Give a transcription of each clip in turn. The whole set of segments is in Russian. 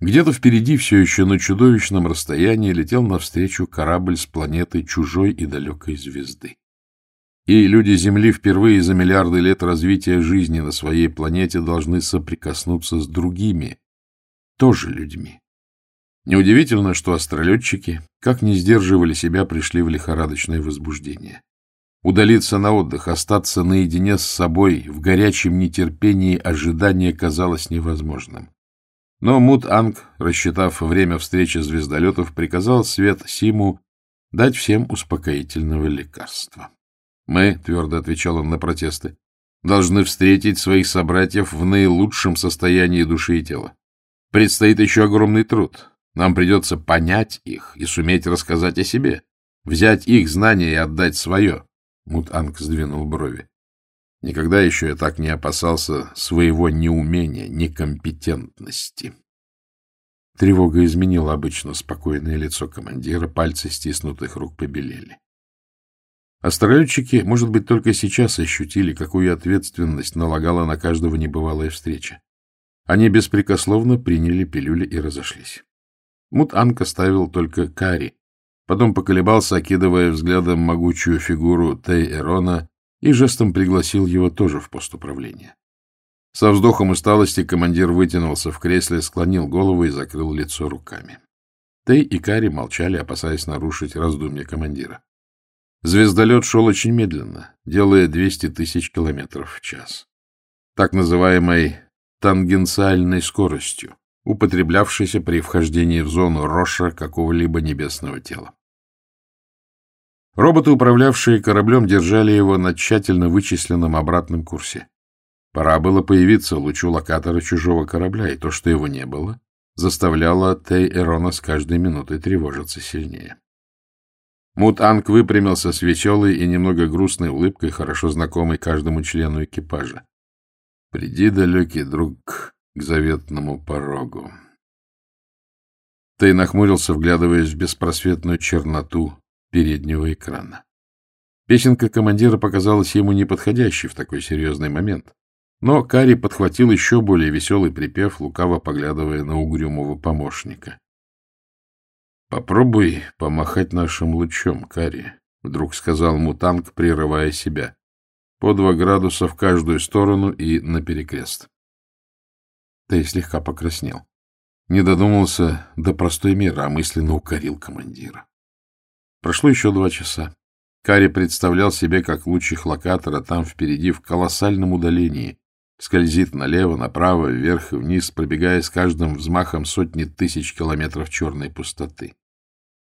Где-то впереди, все еще на чудовищном расстоянии, летел навстречу корабль с планеты чужой и далекой звезды. И люди Земли впервые за миллиарды лет развития жизни на своей планете должны соприкоснуться с другими, тоже людьми. Неудивительно, что астролетчики, как не сдерживали себя, пришли в лихорадочное возбуждение. Удалиться на отдых, остаться наедине с собой в горячем нетерпении ожидания казалось невозможным. Но Мут-Анг, рассчитав время встречи звездолетов, приказал Свет Симу дать всем успокоительного лекарства. «Мы», — твердо отвечал он на протесты, — «должны встретить своих собратьев в наилучшем состоянии души и тела. Предстоит еще огромный труд. Нам придется понять их и суметь рассказать о себе, взять их знания и отдать свое». Мут-Анг сдвинул брови. Никогда еще я так не опасался своего неумения, некомпетентности. Тревога изменила обычно спокойное лицо командира, пальцы стиснутых рук побелели. Астролетчики, может быть, только сейчас ощутили, какую ответственность налагала на каждого небывалая встреча. Они беспрекословно приняли пилюли и разошлись. Мут-Анг оставил только Кари, потом поколебался, окидывая взглядом могучую фигуру Тей-Эрона и жестом пригласил его тоже в пост управления. Со вздохом усталости командир вытянулся в кресле, склонил голову и закрыл лицо руками. Тей и Кари молчали, опасаясь нарушить раздумья командира. Звездолет шел очень медленно, делая 200 тысяч километров в час. Так называемой тангенциальной скоростью, употреблявшейся при вхождении в зону Роша какого-либо небесного тела. Роботы, управлявшие кораблем, держали его на тщательно вычисленном обратном курсе. Пора было появиться лучу локатора чужого корабля, и то, что его не было, заставляло Тей-Эрона с каждой минутой тревожиться сильнее. Мут-Анг выпрямился с веселой и немного грустной улыбкой, хорошо знакомой каждому члену экипажа. «Приди, далекий друг, к заветному порогу». Тей нахмурился, вглядываясь в беспросветную черноту переднего экрана. Песенка командира показалась ему неподходящей в такой серьезный момент. Но Кари подхватил еще более веселый припев, лукаво поглядывая на угрюмого помощника. — Попробуй помахать нашим лучом, Кари, — вдруг сказал мутанг, прерывая себя. — По два градуса в каждую сторону и наперекрест. Ты слегка покраснел. Не додумался до простой меры, а мысленно укорил командира. Прошло еще два часа. Карри представлял себе, как луч локатора там впереди в колоссальном удалении скользит налево, направо, вверх и вниз, пробегая с каждым взмахом сотни тысяч километров черной пустоты.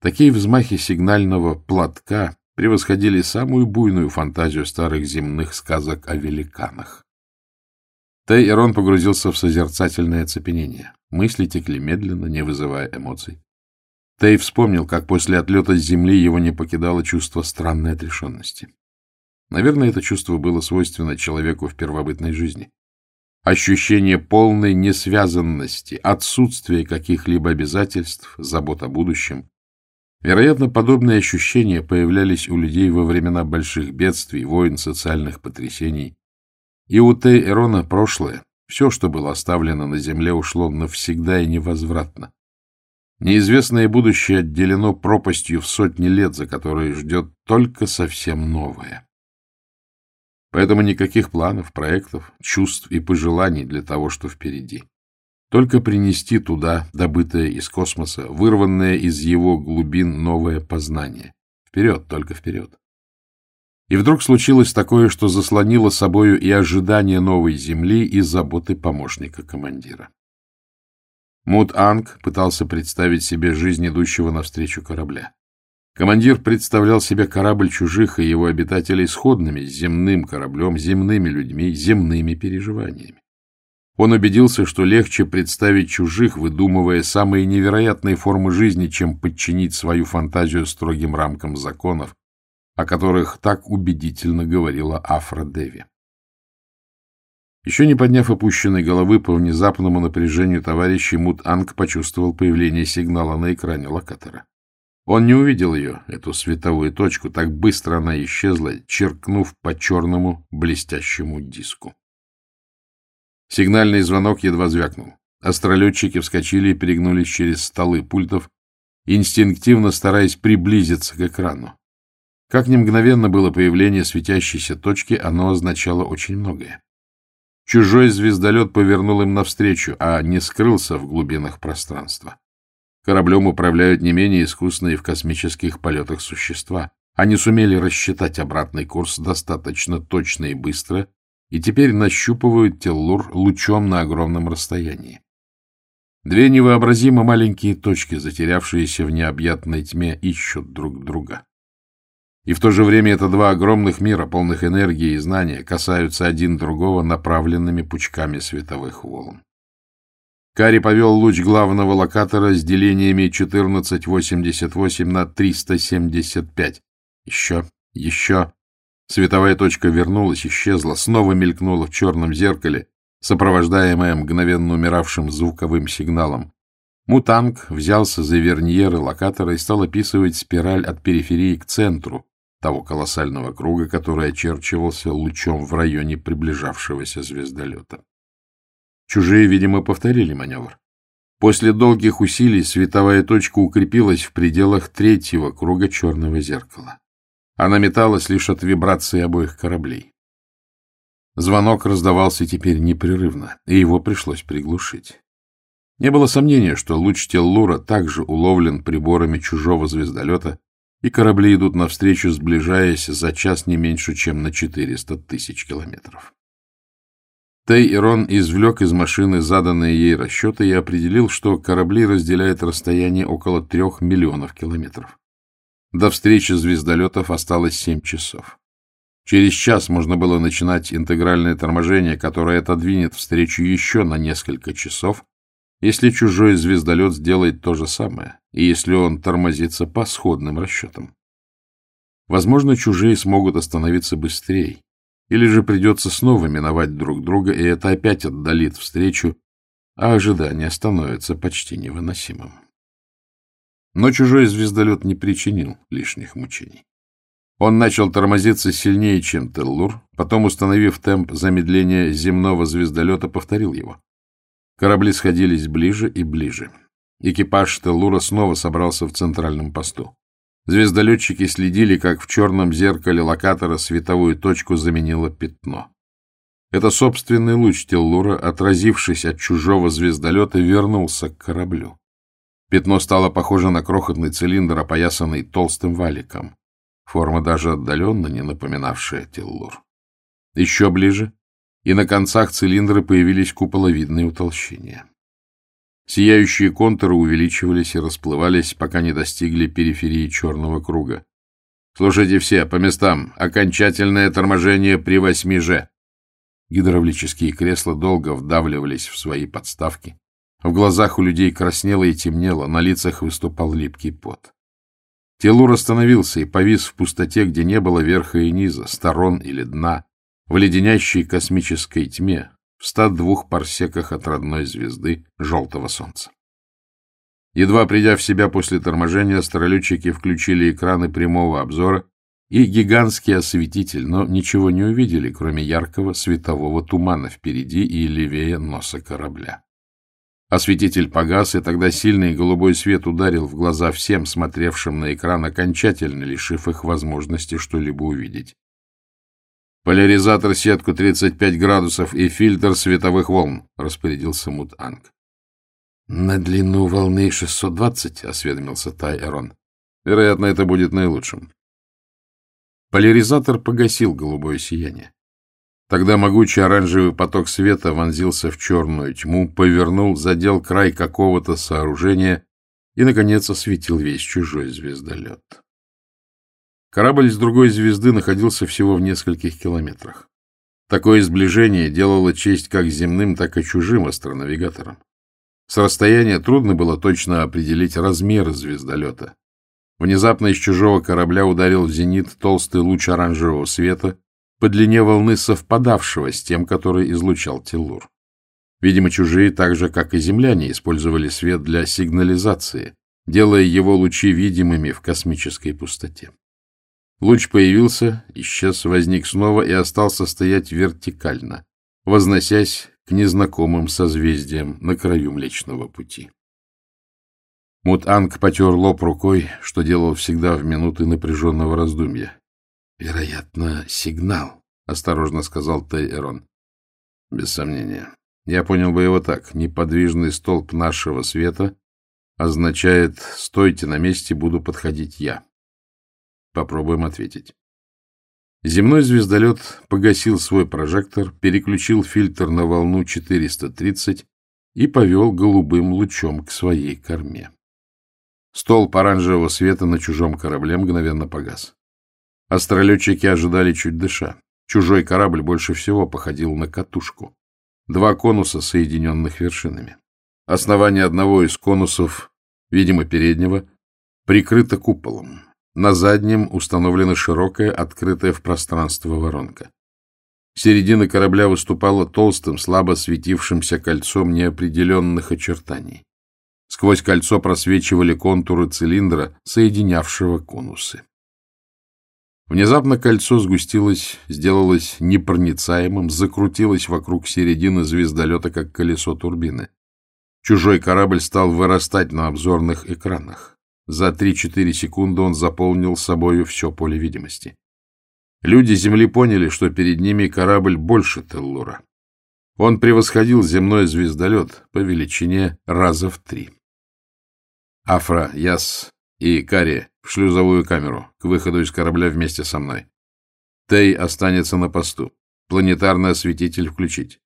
Такие взмахи сигнального платка превосходили самую буйную фантазию старых земных сказок о великанах. Тэй Эрон погрузился в созерцательное оцепенение. Мысли текли медленно, не вызывая эмоций. Тей вспомнил, как после отлета с земли его не покидало чувство странной отрешенности. Наверное, это чувство было свойственно человеку в первобытной жизни. Ощущение полной несвязанности, отсутствия каких-либо обязательств, забот о будущем. Вероятно, подобные ощущения появлялись у людей во времена больших бедствий, войн, социальных потрясений. И у Тей Эрона прошлое, все, что было оставлено на земле, ушло навсегда и невозвратно. Неизвестное будущее отделено пропастью в сотни лет, за которой ждет только совсем новое. Поэтому никаких планов, проектов, чувств и пожеланий для того, что впереди. Только принести туда, добытое из космоса, вырванное из его глубин новое познание. Вперед, только вперед. И вдруг случилось такое, что заслонило собою и ожидание новой земли, и заботы помощника командира. Мут-Анг пытался представить себе жизнь идущего навстречу корабля. Командир представлял себе корабль чужих и его обитателей сходными с земным кораблем, земными людьми, земными переживаниями. Он убедился, что легче представить чужих, выдумывая самые невероятные формы жизни, чем подчинить свою фантазию строгим рамкам законов, о которых так убедительно говорила Афра Деви. Еще не подняв опущенной головы по внезапному напряжению товарищей, Мут-Анг почувствовал появление сигнала на экране локатора. Он не увидел ее, эту световую точку, так быстро она исчезла, черкнув по черному блестящему диску. Сигнальный звонок едва звякнул. Астролетчики вскочили и перегнулись через столы пультов, инстинктивно стараясь приблизиться к экрану. Как ни мгновенно было появление светящейся точки, оно означало очень многое. Чужой звездолет повернул им навстречу, а не скрылся в глубинах пространства. Кораблем управляют не менее искусные в космических полетах существа. Они сумели рассчитать обратный курс достаточно точно и быстро, и теперь нащупывают Теллур лучом на огромном расстоянии. Две невообразимо маленькие точки, затерявшиеся в необъятной тьме, ищут друг друга. И в то же время это два огромных мира, полных энергии и знания, касаются один другого направленными пучками световых волн. Кари повел луч главного локатора с делениями 1488 на 375. Еще, еще. Световая точка вернулась, исчезла, снова мелькнула в черном зеркале, сопровождаемая мгновенно умиравшим звуковым сигналом. Мутанг взялся за верниеры локатора и стал описывать спираль от периферии к центру того колоссального круга, который очерчивался лучом в районе приближавшегося звездолета. Чужие, видимо, повторили маневр. После долгих усилий световая точка укрепилась в пределах третьего круга черного зеркала. Она металась лишь от вибрации обоих кораблей. Звонок раздавался теперь непрерывно, и его пришлось приглушить. Не было сомнения, что луч Теллура также уловлен приборами чужого звездолета, и корабли идут навстречу, сближаясь за час не меньше, чем на 400 тысяч километров. Тей Ирон извлек из машины заданные ей расчеты и определил, что корабли разделяют расстояние около трех миллионов километров. До встречи звездолетов осталось семь часов. Через час можно было начинать интегральное торможение, которое отодвинет встречу еще на несколько часов, если чужой звездолет сделает то же самое, и если он тормозится по сходным расчетам. Возможно, чужие смогут остановиться быстрее, или же придется снова миновать друг друга, и это опять отдалит встречу, а ожидание становится почти невыносимым. Но чужой звездолет не причинил лишних мучений. Он начал тормозиться сильнее, чем Теллур, потом, установив темп замедления земного звездолета, повторил его. Корабли сходились ближе и ближе. Экипаж Теллура снова собрался в центральном посту. Звездолетчики следили, как в черном зеркале локатора световую точку заменило пятно. Это собственный луч Теллура, отразившись от чужого звездолета, вернулся к кораблю. Пятно стало похоже на крохотный цилиндр, опоясанный толстым валиком форма даже отдаленно не напоминавшая теллур. Еще ближе, и на концах цилиндра появились куполовидные утолщения. Сияющие контуры увеличивались и расплывались, пока не достигли периферии черного круга. Слушайте все, по местам. Окончательное торможение при 8G. Гидравлические кресла долго вдавливались в свои подставки. В глазах у людей краснело и темнело, на лицах выступал липкий пот. Телур остановился и повис в пустоте, где не было верха и низа, сторон или дна, в леденящей космической тьме, в 102 парсеках от родной звезды желтого солнца. Едва придя в себя после торможения, астролетчики включили экраны прямого обзора и гигантский осветитель, но ничего не увидели, кроме яркого светового тумана впереди и левее носа корабля. Осветитель погас, и тогда сильный голубой свет ударил в глаза всем, смотревшим на экран, окончательно лишив их возможности что-либо увидеть. «Поляризатор сетку 35 градусов и фильтр световых волн», — распорядился Мут-Анг. «На длину волны 620», — осведомился Тай-Эрон. «Вероятно, это будет наилучшим». Поляризатор погасил голубое сияние. Тогда могучий оранжевый поток света вонзился в черную тьму, повернул, задел край какого-то сооружения и, наконец, осветил весь чужой звездолет. Корабль с другой звезды находился всего в нескольких километрах. Такое сближение делало честь как земным, так и чужим астронавигаторам. С расстояния трудно было точно определить размеры звездолета. Внезапно из чужого корабля ударил в зенит толстый луч оранжевого света, по длине волны совпадавшего с тем, который излучал Теллур. Видимо, чужие, так же, как и земляне, использовали свет для сигнализации, делая его лучи видимыми в космической пустоте. Луч появился, исчез, возник снова и остался стоять вертикально, возносясь к незнакомым созвездиям на краю Млечного Пути. Мут-Анг потер лоб рукой, что делал всегда в минуты напряженного раздумья. — Вероятно, сигнал, — осторожно сказал Тейрон. — Без сомнения. Я понял бы его так. Неподвижный столб нашего света означает «стойте на месте, буду подходить я». Попробуем ответить. Земной звездолет погасил свой прожектор, переключил фильтр на волну 430 и повел голубым лучом к своей корме. Столб оранжевого света на чужом корабле мгновенно погас. Астролетчики ожидали чуть дыша. Чужой корабль больше всего походил на катушку. Два конуса, соединенных вершинами. Основание одного из конусов, видимо, переднего, прикрыто куполом. На заднем установлена широкая, открытая в пространство воронка. Середина корабля выступала толстым, слабо светившимся кольцом неопределенных очертаний. Сквозь кольцо просвечивали контуры цилиндра, соединявшего конусы. Внезапно кольцо сгустилось, сделалось непроницаемым, закрутилось вокруг середины звездолета, как колесо турбины. Чужой корабль стал вырастать на обзорных экранах. За 3-4 секунды он заполнил собою все поле видимости. Люди Земли поняли, что перед ними корабль больше Теллура. Он превосходил земной звездолет по величине раза в три. Афра, Яс и Кари в шлюзовую камеру, к выходу из корабля вместе со мной. Тей останется на посту. Планетарный осветитель включить.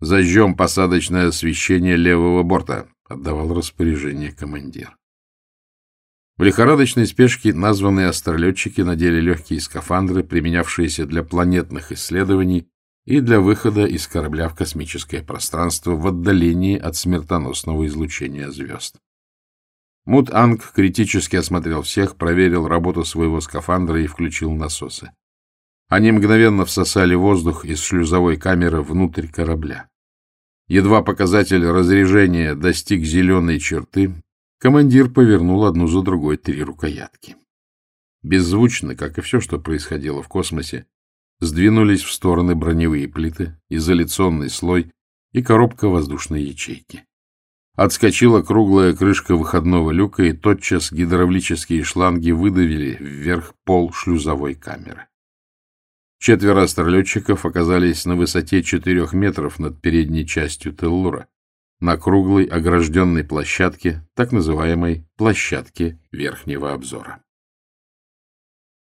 Зажжем посадочное освещение левого борта, — отдавал распоряжение командир. В лихорадочной спешке названные астролетчики надели легкие скафандры, применявшиеся для планетных исследований и для выхода из корабля в космическое пространство в отдалении от смертоносного излучения звезд. Мут-Анг критически осмотрел всех, проверил работу своего скафандра и включил насосы. Они мгновенно всосали воздух из шлюзовой камеры внутрь корабля. Едва показатель разрежения достиг зеленой черты, командир повернул одну за другой три рукоятки. Беззвучно, как и все, что происходило в космосе, сдвинулись в стороны броневые плиты, изоляционный слой и коробка воздушной ячейки. Отскочила круглая крышка выходного люка, и тотчас гидравлические шланги выдавили вверх пол шлюзовой камеры. Четверо астролетчиков оказались на высоте четырех метров над передней частью Теллура, на круглой огражденной площадке, так называемой площадке верхнего обзора.